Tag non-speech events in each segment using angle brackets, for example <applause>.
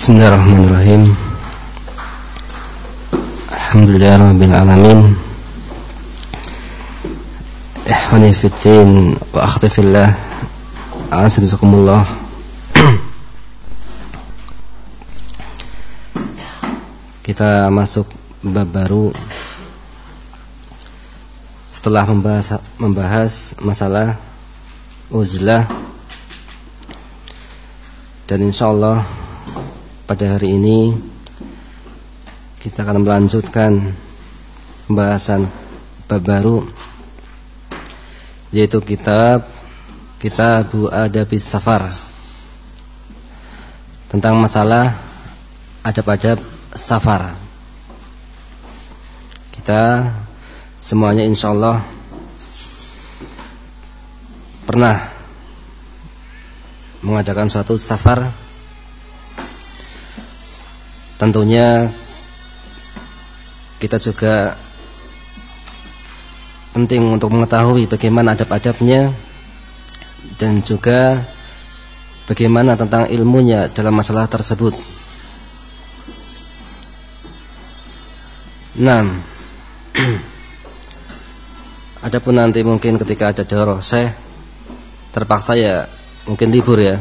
Bismillahirrahmanirrahim. Alhamdulillah Rabbil Alamin. Ihwani fiddin wa akhti fillah Azrizakumullah Kita masuk bab baru. Setelah membahas, membahas masalah uzlah. Dan insyaAllah pada hari ini kita akan melanjutkan pembahasan bab baru yaitu kitab Kitab Adabis Safar tentang masalah adab-adab safar. Kita semuanya insyaallah pernah mengadakan suatu safar Tentunya kita juga penting untuk mengetahui bagaimana adab-adabnya dan juga bagaimana tentang ilmunya dalam masalah tersebut. Nah, <clears throat> adapun nanti mungkin ketika ada doroh saya terpaksa ya mungkin libur ya.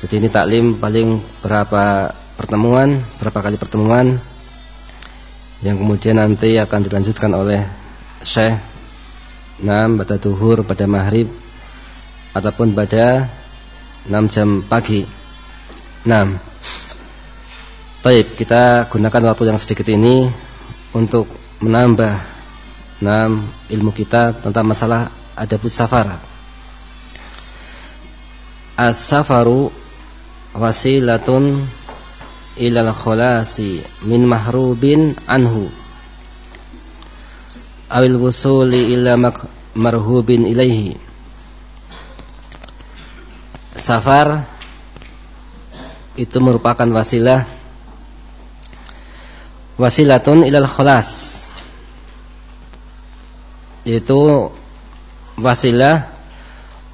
Jadi ini taklim paling berapa pertemuan, berapa kali pertemuan yang kemudian nanti akan dilanjutkan oleh Syekh Nam pada duhur pada maghrib ataupun pada 6 jam pagi. 6. Baik, kita gunakan waktu yang sedikit ini untuk menambah enam ilmu kita tentang masalah adabus safar. As-safaru wasilatun ilal khulasi min mahrubin anhu. Awil wusuli ila marhubin ilaihi. Safar itu merupakan wasilah wasilatun ilal khulas yaitu wasilah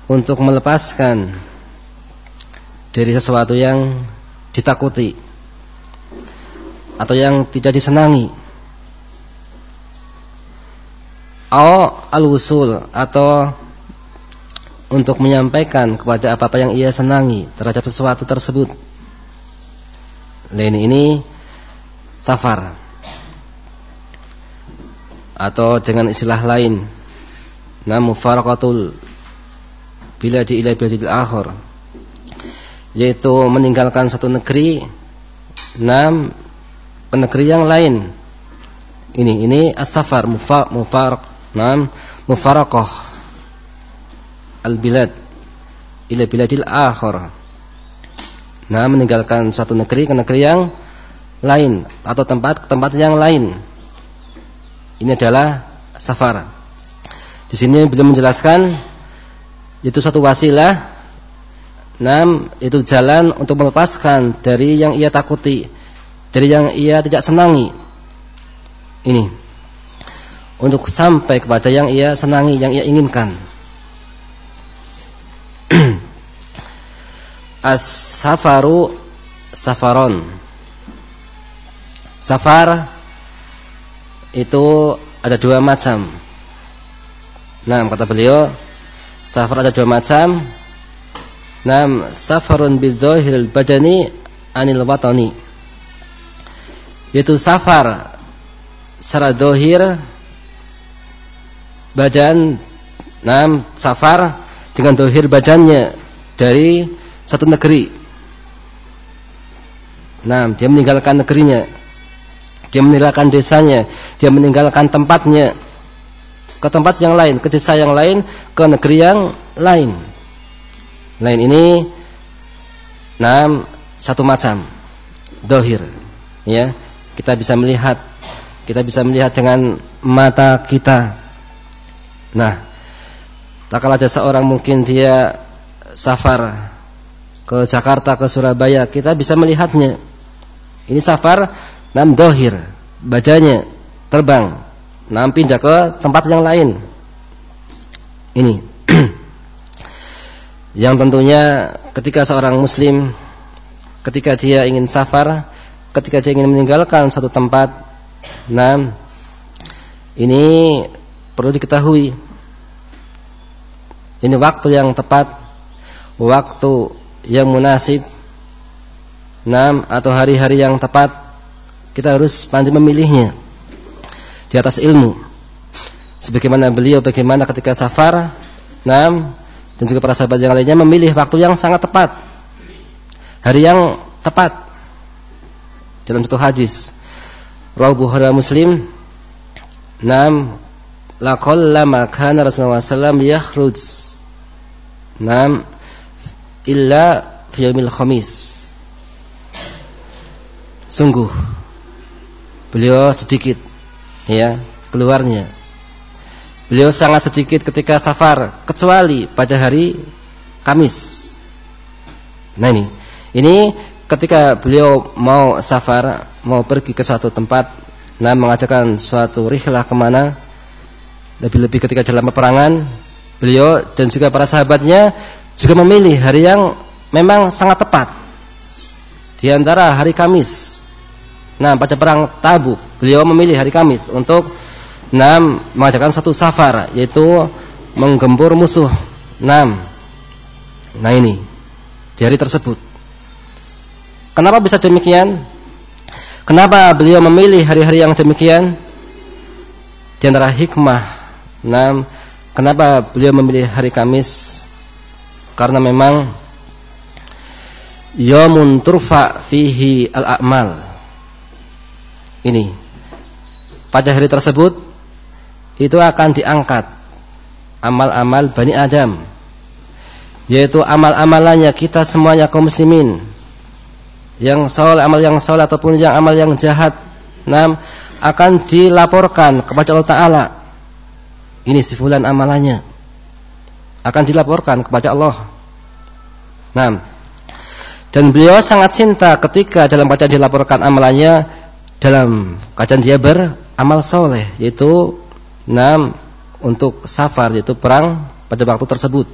untuk melepaskan dari sesuatu yang ditakuti atau yang tidak disenangi. Au al-wusul atau untuk menyampaikan kepada apa-apa yang ia senangi terhadap sesuatu tersebut. Lain ini safar. Atau dengan istilah lain namu faraqatul bila di ila biladil akhir yaitu meninggalkan satu negeri nam ke negeri yang lain. Ini ini as-safar mufaraq nam mufaraqah al-bilad ila biladil akhir. Nah, meninggalkan suatu negeri ke negeri yang lain atau tempat ke tempat yang lain. Ini adalah safar. Di sini beliau menjelaskan itu satu wasilah Nam itu jalan untuk melepaskan dari yang ia takuti dari yang ia tidak senangi. Ini untuk sampai kepada yang ia senangi, yang ia inginkan. <clears throat> As-safaru safaron. Safar itu ada dua macam. Nah, kata beliau, safar ada dua macam. Nam safarun bidhahiril badani anil watani yaitu safar secara dohir badan nam safar dengan dohir badannya dari satu negeri. Nah dia meninggalkan negerinya. Dia meninggalkan desanya. Dia meninggalkan tempatnya. Ke tempat yang lain ke desa yang lain ke negeri yang lain. Lain ini nam satu macam dohir ya kita bisa melihat kita bisa melihat dengan mata kita. Nah tak ada seorang mungkin dia safar ke Jakarta ke Surabaya kita bisa melihatnya. Ini safar nam dohir badannya terbang. Nam pindah ke tempat yang lain. Ini. <clears throat> Yang tentunya ketika seorang muslim ketika dia ingin safar, ketika dia ingin meninggalkan satu tempat. Nah, ini perlu diketahui. Ini waktu yang tepat, waktu yang munasib. Nah, atau hari-hari yang tepat kita harus pandai memilihnya di atas ilmu. Sebagaimana beliau bagaimana ketika safar, nah, dan juga para sahabat yang lainnya memilih waktu yang sangat tepat. Hari yang tepat. Dalam satu hadis, Rawi Bukhari Muslim, nam laqallama kana Rasulullah sallallahu yakhruj. Nam illa fi yaumil khamis. Sungguh. Beliau sedikit ya keluarnya. Beliau sangat sedikit ketika safar kecuali pada hari Kamis. Nah ini, ini ketika beliau mau safar, mau pergi ke suatu tempat, nah mengadakan suatu rihlah ke mana, lebih-lebih ketika dalam peperangan, beliau dan juga para sahabatnya juga memilih hari yang memang sangat tepat di antara hari Kamis. Nah pada perang Tabuk, beliau memilih hari Kamis untuk Nam mengadakan satu safar yaitu menggempur musuh. Nam. Nah ini di hari tersebut. Kenapa bisa demikian? Kenapa beliau memilih hari-hari yang demikian? Di antara hikmah. Nam. Kenapa beliau memilih hari Kamis? Karena memang yamun turfa fihi al-a'mal. Ini. Pada hari tersebut itu akan diangkat amal-amal Bani Adam yaitu amal-amalannya kita semuanya kaum muslimin yang soleh amal yang soleh ataupun yang amal yang jahat nam akan dilaporkan kepada Allah Taala ini si amalannya akan dilaporkan kepada Allah nam dan beliau sangat cinta ketika dalam keadaan dilaporkan amalannya dalam keadaan dia beramal soleh yaitu Nah, untuk safar yaitu perang pada waktu tersebut.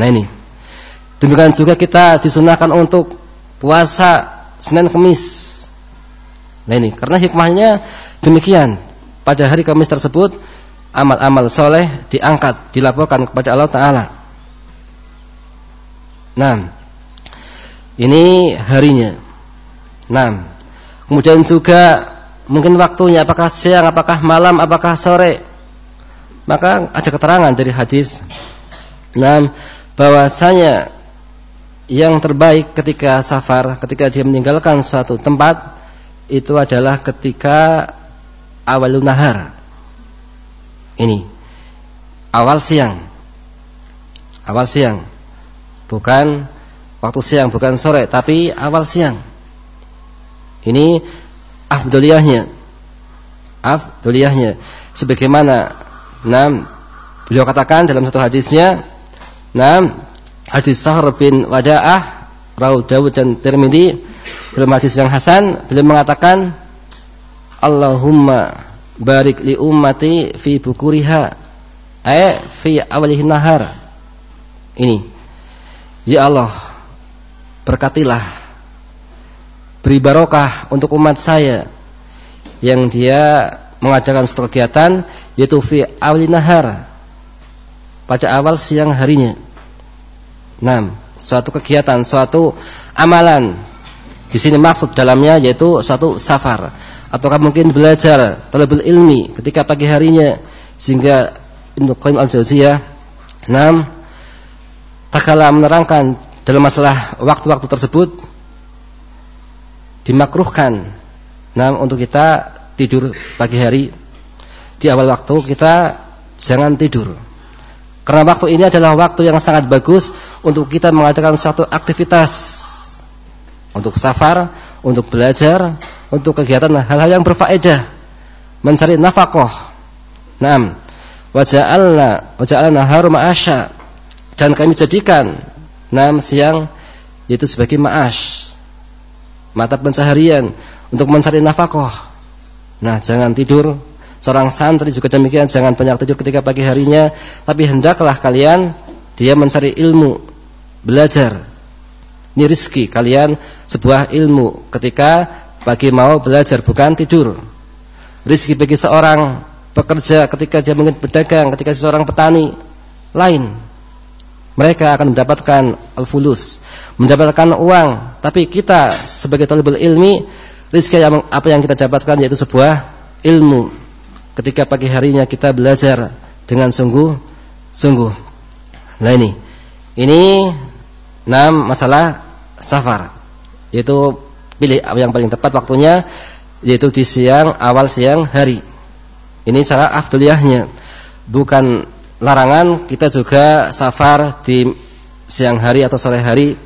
Nah ini. Demikian juga kita disunahkan untuk puasa Senin Kemis. Nah ini karena hikmahnya demikian. Pada hari Kamis tersebut amal-amal soleh diangkat, dilaporkan kepada Allah Taala. Nah, ini harinya. Nah, kemudian juga mungkin waktunya apakah siang, apakah malam, apakah sore. Maka ada keterangan dari hadis nah, bahwasanya yang terbaik ketika safar, ketika dia meninggalkan suatu tempat itu adalah ketika awal nahar. Ini awal siang. Awal siang. Bukan waktu siang, bukan sore, tapi awal siang. Ini afdaliyahnya afdaliyahnya sebagaimana nam beliau katakan dalam satu hadisnya nam hadis Sahr bin Wada'ah Rawi Dawud dan Tirmidzi dalam hadis yang hasan beliau mengatakan Allahumma barik li ummati fi bukuriha ay fi awalihin nahar ini ya Allah berkatilah beri barokah untuk umat saya yang dia mengadakan suatu kegiatan yaitu fi awli nahar pada awal siang harinya. Nah, suatu kegiatan, suatu amalan. Di sini maksud dalamnya yaitu suatu safar. Ataukah mungkin belajar talabul ilmi ketika pagi harinya sehingga Ibnu Qayyim al-Jauziyah enam tak kalah menerangkan dalam masalah waktu-waktu tersebut dimakruhkan nah untuk kita tidur pagi hari. Di awal waktu kita jangan tidur karena waktu ini adalah waktu yang sangat bagus untuk kita mengadakan suatu aktivitas untuk safar, untuk belajar, untuk kegiatan hal-hal yang berfaedah, mencari nafkah. Naam. Waja'alna waja'alna harum asya dan kami jadikan nam siang yaitu sebagai ma'ash mata pencaharian untuk mencari nafkah. Nah, jangan tidur. Seorang santri juga demikian, jangan banyak tidur ketika pagi harinya, tapi hendaklah kalian dia mencari ilmu, belajar. Ini rizki kalian sebuah ilmu ketika pagi mau belajar bukan tidur. Rizki bagi seorang pekerja ketika dia mungkin berdagang, ketika seorang petani lain. Mereka akan mendapatkan al-fulus, mendapatkan uang. Tapi kita sebagai talibul ilmi, rizki yang apa yang kita dapatkan yaitu sebuah ilmu. Ketika pagi harinya kita belajar dengan sungguh-sungguh. Nah ini, ini enam masalah safar. Yaitu pilih yang paling tepat waktunya yaitu di siang awal siang hari. Ini cara afdaliyahnya. Bukan larangan kita juga safar di siang hari atau sore hari.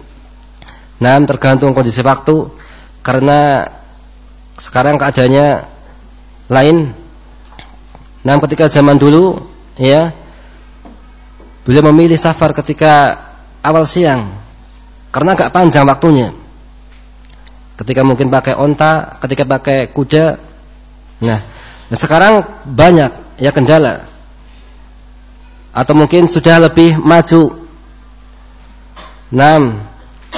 Nah, tergantung kondisi waktu karena sekarang keadaannya lain. Nah, ketika zaman dulu ya beliau memilih safar ketika awal siang karena agak panjang waktunya. Ketika mungkin pakai onta, ketika pakai kuda. Nah, nah sekarang banyak ya kendala. Atau mungkin sudah lebih maju. Nah,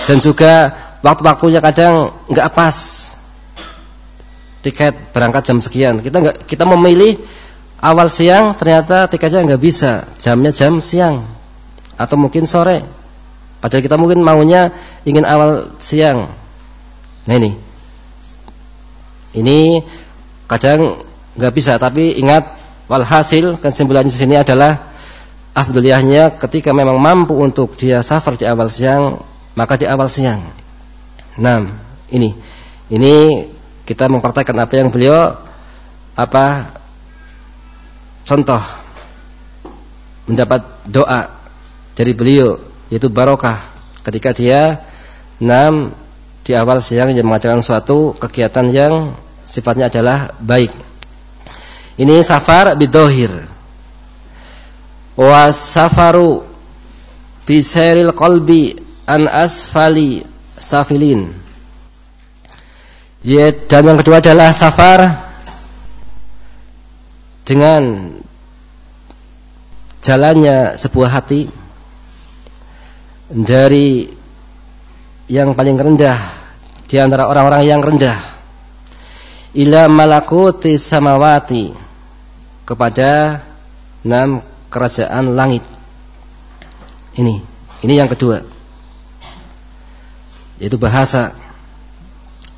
dan juga waktu-waktunya kadang nggak pas. Tiket berangkat jam sekian. Kita nggak kita memilih awal siang ternyata tiketnya nggak bisa, jamnya jam siang atau mungkin sore. Padahal kita mungkin maunya ingin awal siang. Nah ini, ini kadang nggak bisa. Tapi ingat, walhasil kesimpulannya di sini adalah afdoliyahnya ketika memang mampu untuk dia safar di awal siang, maka di awal siang. Nah, ini, ini kita mempraktekkan apa yang beliau apa contoh mendapat doa dari beliau yaitu barokah ketika dia enam di awal siang yang mengadakan suatu kegiatan yang sifatnya adalah baik. Ini safar bidohir. Was safaru bisairil qalbi an asfali safilin. Ya, dan yang kedua adalah safar dengan jalannya sebuah hati dari yang paling rendah di antara orang-orang yang rendah ila malakuti samawati kepada enam kerajaan langit. Ini, ini yang kedua. Yaitu bahasa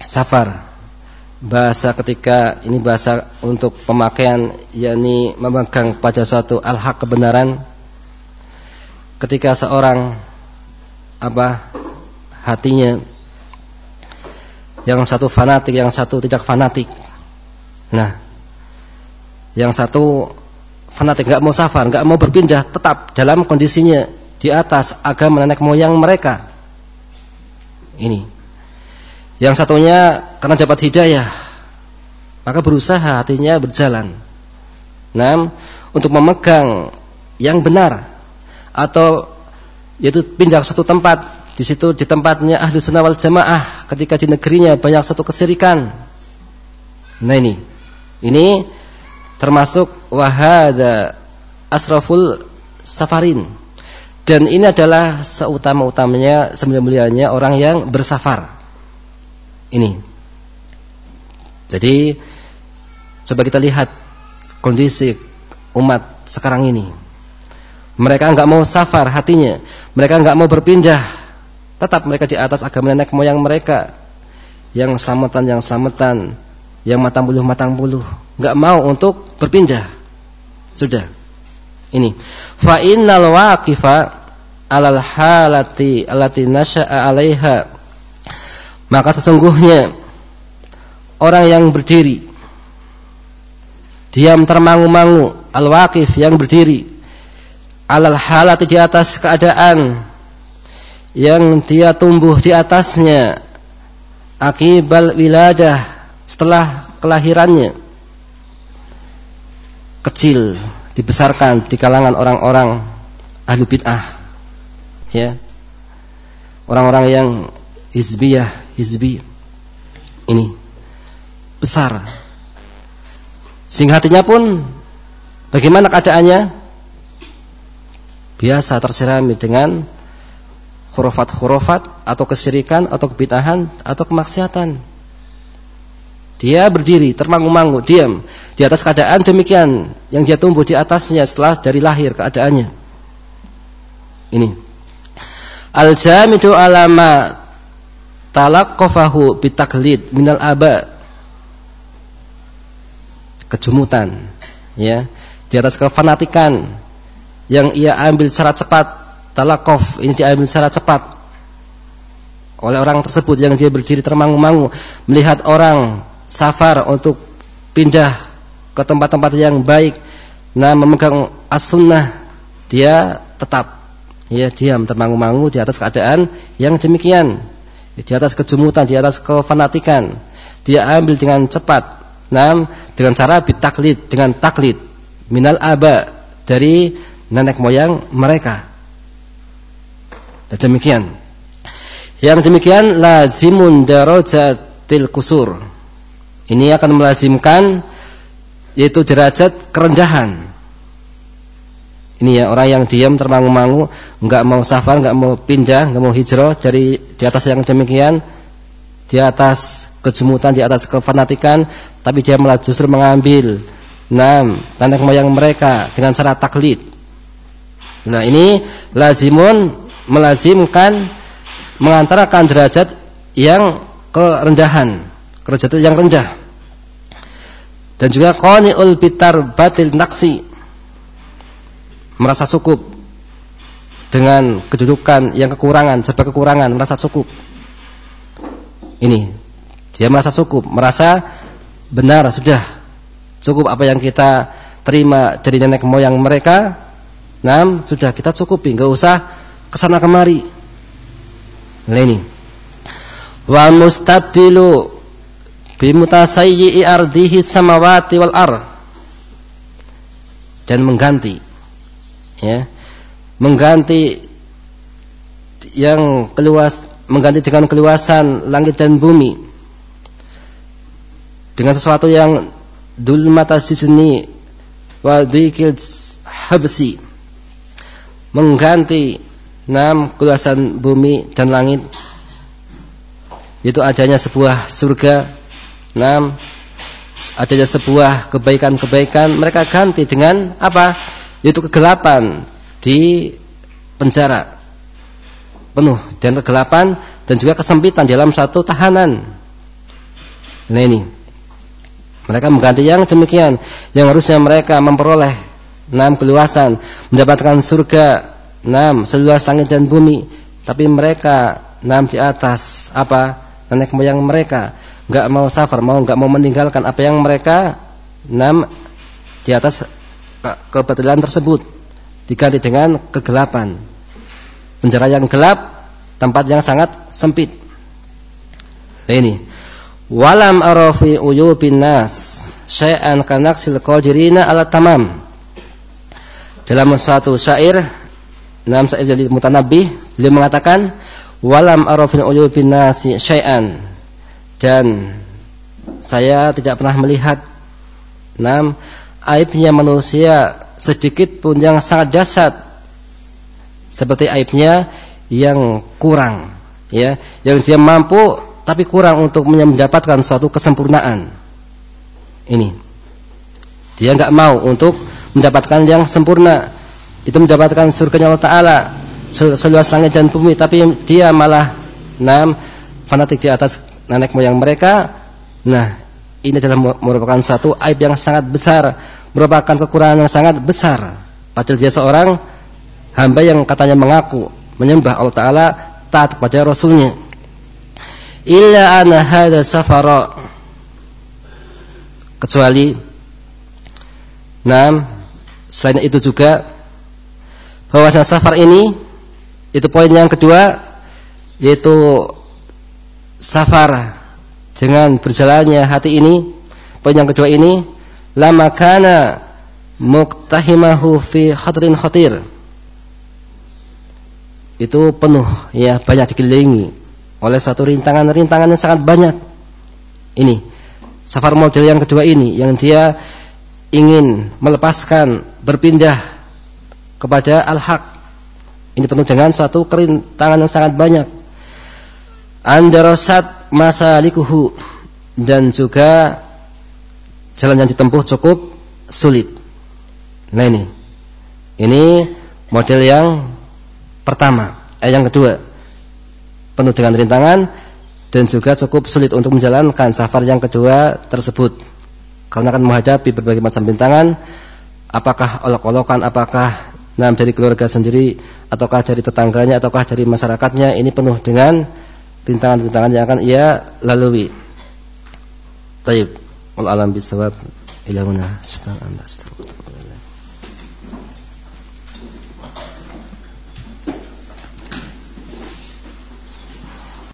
safar. Bahasa ketika ini bahasa untuk pemakaian yakni memegang pada suatu al-haq kebenaran. Ketika seorang apa hatinya yang satu fanatik yang satu tidak fanatik. Nah yang satu fanatik nggak mau safar nggak mau berpindah tetap dalam kondisinya di atas agama nenek moyang mereka. Ini yang satunya karena dapat hidayah maka berusaha hatinya berjalan. Nah untuk memegang yang benar atau yaitu pindah satu tempat. Di situ di tempatnya ahli sunnah wal jamaah ketika di negerinya banyak satu kesirikan. Nah ini. Ini termasuk wahada asraful safarin. Dan ini adalah seutama-utamanya semulia-mulianya orang yang bersafar ini jadi coba kita lihat kondisi umat sekarang ini mereka enggak mau safar hatinya. Mereka enggak mau berpindah. Tetap mereka di atas agama nenek moyang mereka. Yang selamatan, yang selamatan. Yang matang buluh, matang buluh. Enggak mau untuk berpindah. Sudah. Ini. Fa innal waqifa alal halati allati nasya'a 'alaiha. Maka sesungguhnya orang yang berdiri diam termangu-mangu al-waqif yang berdiri alal halat di atas keadaan yang dia tumbuh di atasnya akibal wiladah setelah kelahirannya kecil dibesarkan di kalangan orang-orang ahlu bid'ah ya. Orang-orang yang hizbiyah hizbi ini besar sehingga hatinya pun bagaimana keadaannya biasa tersirami dengan khurafat-khurafat atau kesyirikan atau kebitahan atau kemaksiatan. Dia berdiri termangu-mangu, diam di atas keadaan demikian yang dia tumbuh di atasnya setelah dari lahir keadaannya. Ini. Al-jamidu alama talaqqafahu bitaklid minal aba. Kejumutan, ya. Di atas kefanatikan yang ia ambil secara cepat, talakof ini diambil secara cepat oleh orang tersebut yang dia berdiri termangu-mangu melihat orang safar untuk pindah ke tempat-tempat yang baik nah memegang as-sunnah dia tetap ya diam termangu-mangu di atas keadaan yang demikian di atas kejumutan di atas kefanatikan. Dia ambil dengan cepat. Nah dengan cara bitaklid dengan taklid. Minal aba dari nenek moyang mereka. Dan demikian. Yang demikian lazimun darajatil kusur. Ini akan melazimkan yaitu derajat kerendahan. Ini ya orang yang diam termangu-mangu, enggak mau safar, enggak mau pindah, enggak mau hijrah dari di atas yang demikian, di atas kejemutan, di atas kefanatikan, tapi dia malah justru mengambil enam tanda moyang mereka dengan cara taklid. Nah, ini lazimun melazimkan mengantarakan derajat yang kerendahan derajat yang rendah dan juga qani'ul bitar batil naksi merasa cukup dengan kedudukan yang kekurangan serba kekurangan merasa cukup. Ini dia merasa cukup merasa benar sudah cukup apa yang kita terima dari nenek moyang mereka. Nah sudah kita cukupi nggak usah ke sana kemari. Nah ini. Wa mustabdilu bimutasayyi'i ardihi samawati wal ar dan mengganti ya mengganti yang keluas mengganti dengan keluasan langit dan bumi. Dengan sesuatu yang dul mata sisni wa habsi. Mengganti enam keluasan bumi dan langit. Itu adanya sebuah surga Nah, adanya sebuah kebaikan-kebaikan. Mereka ganti dengan apa? Yaitu kegelapan di penjara. Penuh dan kegelapan dan juga kesempitan dalam satu tahanan. Nah ini. Mereka mengganti yang demikian yang harusnya mereka memperoleh enam keluasan mendapatkan surga enam seluas langit dan bumi tapi mereka enam di atas apa? Nenek moyang mereka. Nggak mau safar, mau nggak mau meninggalkan apa yang mereka nam di atas kebatilan tersebut diganti dengan kegelapan. Penjara yang gelap, tempat yang sangat sempit. Nah, ini walam arafi uyubin nas syai'an kanaksil qadirina ala tamam. Dalam suatu syair Nam syair dari Mutanabbi beliau mengatakan walam arafin uyubin nas syai'an dan saya tidak pernah melihat enam aibnya manusia sedikit pun yang sangat jasad seperti aibnya yang kurang ya yang dia mampu tapi kurang untuk mendapatkan suatu kesempurnaan. Ini. Dia nggak mau untuk mendapatkan yang sempurna. Itu mendapatkan surga Allah Taala seluas langit dan bumi. Tapi dia malah enam fanatik di atas nenek moyang mereka. Nah, ini adalah merupakan satu aib yang sangat besar, merupakan kekurangan yang sangat besar. Padahal dia seorang hamba yang katanya mengaku menyembah Allah Taala taat kepada Rasulnya. Illa ana hada safara kecuali Nah, selain itu juga bahwasanya safar ini itu poin yang kedua yaitu safar dengan berjalannya hati ini poin yang kedua ini lama kana muktahimahu fi khadrin khatir. Itu penuh ya banyak dikelilingi oleh satu rintangan-rintangan yang sangat banyak. Ini safar model yang kedua ini yang dia ingin melepaskan berpindah kepada al-haq. Ini penuh dengan suatu kerintangan yang sangat banyak. Andarasat masalikuhu dan juga jalan yang ditempuh cukup sulit. Nah ini. Ini model yang pertama. Eh yang kedua. Penuh dengan rintangan dan juga cukup sulit untuk menjalankan safar yang kedua tersebut. Karena akan menghadapi berbagai macam rintangan, apakah olok-olokan, apakah nah, dari keluarga sendiri, ataukah dari tetangganya, ataukah dari masyarakatnya, ini penuh dengan rintangan-rintangan yang akan ia lalui. Taib. Wal alam bisawab. Ila huna.